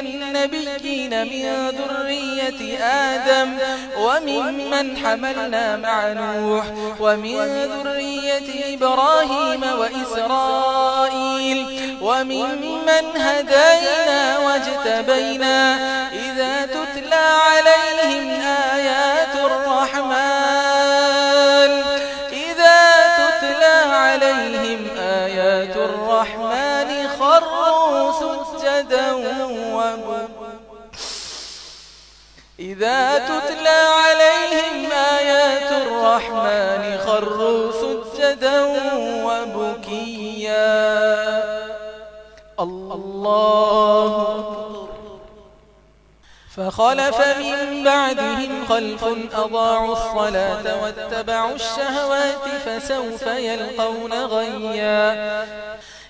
من النبيين من ذرية آدم ومن من حملنا مع نوح ومن ذرية إبراهيم وإسرائيل ومن من هدينا واجتبينا إذا تتلى عليهم آيات الرحمن إذا تتلى عليهم آيات الرحمن خروا سجدا إذا تتلى عليهم آيات الرحمن خروا سجدا وبكيا. الله فخلف من بعدهم خلف أضاعوا الصلاة واتبعوا الشهوات فسوف يلقون غيا.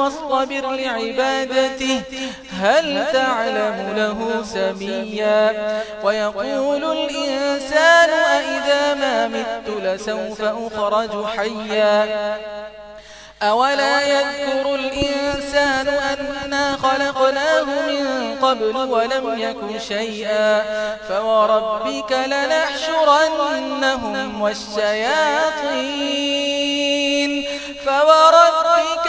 واصطبر لعبادته هل تعلم له سميا؟ ويقول الإنسان أئذا ما مت لسوف أخرج حيا؟ أولا يذكر الإنسان أنا خلقناه من قبل ولم يكن شيئا؟ فوربك لنحشرنهم والشياطين. فوربك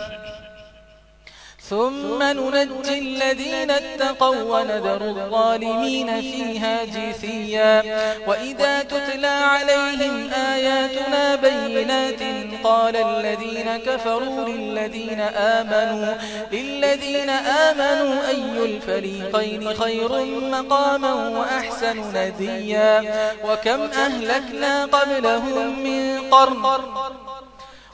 ثم ننجي الذين اتقوا ونذر الظالمين فيها جيثيا. وإذا تتلى عليهم آياتنا بينات قال الذين كفروا للذين آمنوا, للذين آمنوا أي الفريقين خير مقاما وأحسن نديا. وكم أهلكنا قبلهم من قرن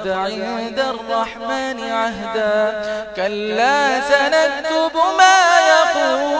اتخذ عند الرحمن عهدا كلا سنكتب ما يقول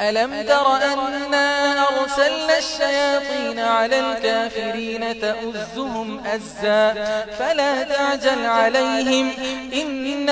ألم تر أنا أرسلنا الشياطين على الكافرين تأزهم أزا فلا تعجل عليهم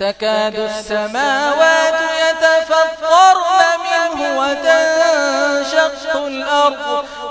تكاد السماوات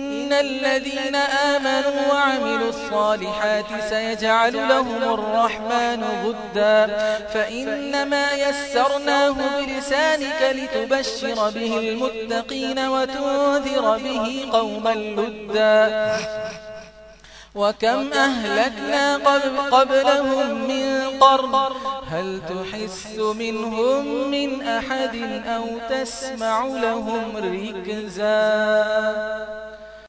إن الذين آمنوا وعملوا الصالحات سيجعل لهم الرحمن غدا فإنما يسرناه بلسانك لتبشر به المتقين وتنذر به قوما لدا. وكم أهلكنا قبل قبلهم من قرب هل تحس منهم من أحد أو تسمع لهم ركزا؟